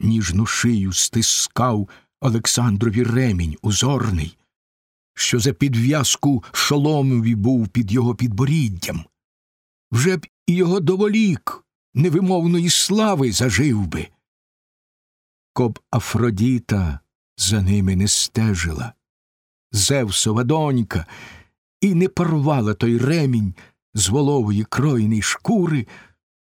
ніжну шию стискав Олександрові ремінь узорний, що за підв'язку шоломові був під його підборіддям. Вже б і його доволік невимовної слави зажив би. Коб Афродіта за ними не стежила, Зевсова донька, і не порвала той ремінь з волової кройної шкури,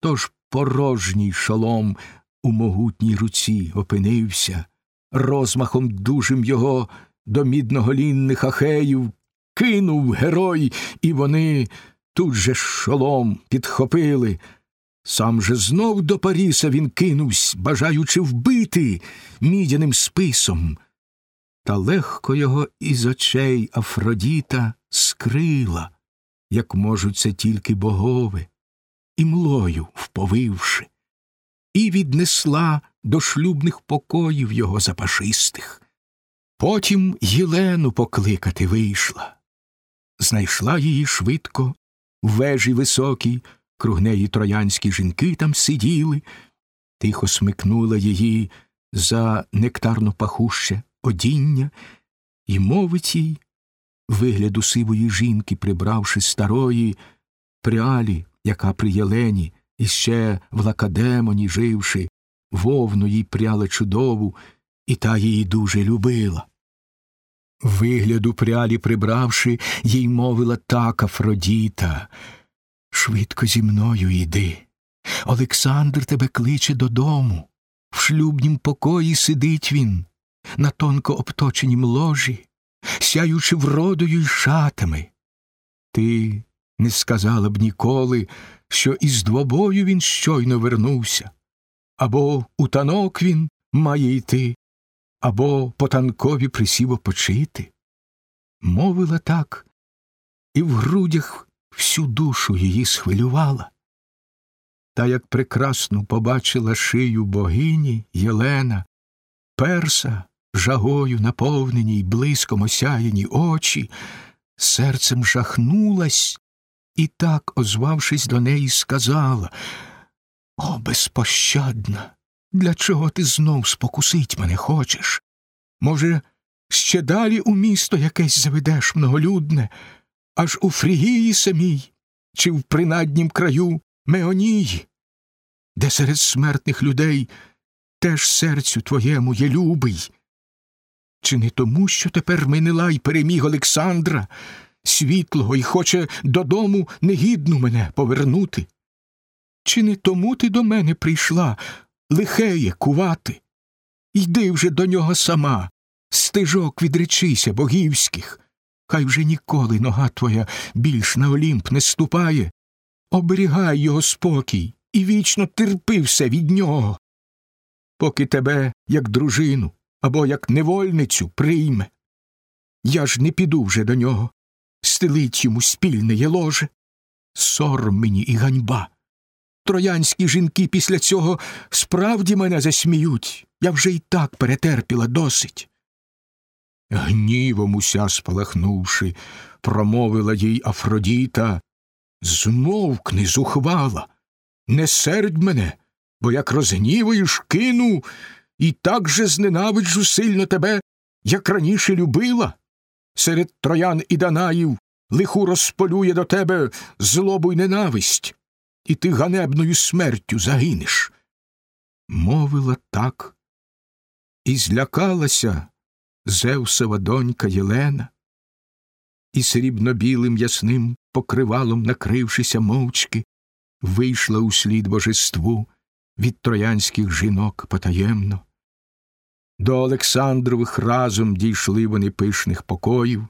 тож порожній шолом у могутній руці опинився, розмахом дужим його до мідноголінних ахеїв кинув герой, і вони тут же шолом підхопили. Сам же знов до Паріса він кинувсь, бажаючи вбити мідяним списом. Та легко його із очей Афродіта скрила, як можуть це тільки богови, і млою вповивши, і віднесла до шлюбних покоїв його запашистих. Потім Єлену покликати вийшла. Знайшла її швидко, в вежі високій, круг неї троянські жінки там сиділи, тихо смикнула її за нектарно пахуще одіння, і мовить їй, вигляду сивої жінки, прибравши старої, пряалі, яка при Єлені, і ще в лакадемоні живши, вовну їй пряла чудову, і та її дуже любила. Вигляду прялі прибравши, їй мовила так Афродіта. Швидко зі мною йди. Олександр тебе кличе додому. В шлюбнім покої сидить він, на тонко обточенім ложі, сяючи вродою й шатами. Ти не сказала б ніколи, що із двобою він щойно вернувся, або у танок він має йти, або по танкові присів опочити. Мовила так, і в грудях всю душу її схвилювала. Та як прекрасну побачила шию богині Єлена, перса, жагою наповнені й блиском осяяні очі, серцем жахнулась і так, озвавшись до неї, сказала О, безпощадна! Для чого ти знов спокусить мене хочеш? Може, ще далі у місто якесь заведеш многолюдне, аж у Фрігії самій, чи в принаднім краю Меонії, де серед смертних людей теж серцю твоєму є любий. Чи не тому, що тепер Менелай переміг Олександра, світлого, і хоче додому негідну мене повернути? Чи не тому ти до мене прийшла, лихеє кувати? Йди вже до нього сама, стежок відречися богівських, хай вже ніколи нога твоя більш на Олімп не ступає, оберігай його спокій і вічно терпи все від нього, поки тебе, як дружину або як невольницю, прийме. Я ж не піду вже до нього, стелить йому спільне є ложе. Сором мені і ганьба. Троянські жінки після цього справді мене засміють. Я вже й так перетерпіла досить. Гнівом уся спалахнувши, промовила їй Афродіта Змовкни, зухвала, не сердь мене, бо як розгніваєш, кину і так же зненавиджу сильно тебе, як раніше любила. Серед троян і данаїв лиху розполює до тебе злобу й ненависть, і ти ганебною смертю загинеш. Мовила так і злякалася Зевсова донька Єлена, і срібно-білим ясним покривалом, накрившися мовчки, вийшла у слід божеству від троянських жінок потаємно. До Олександрових разом дійшли вони пишних покоїв,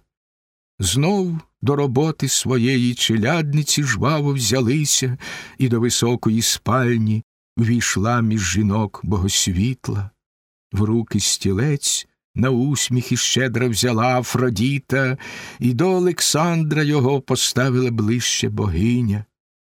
знов до роботи своєї челядниці жваво взялися, і до високої спальні війшла між жінок богосвітла, в руки стілець на усміх і щедро взяла Афродіта, і до Олександра його поставила ближче богиня.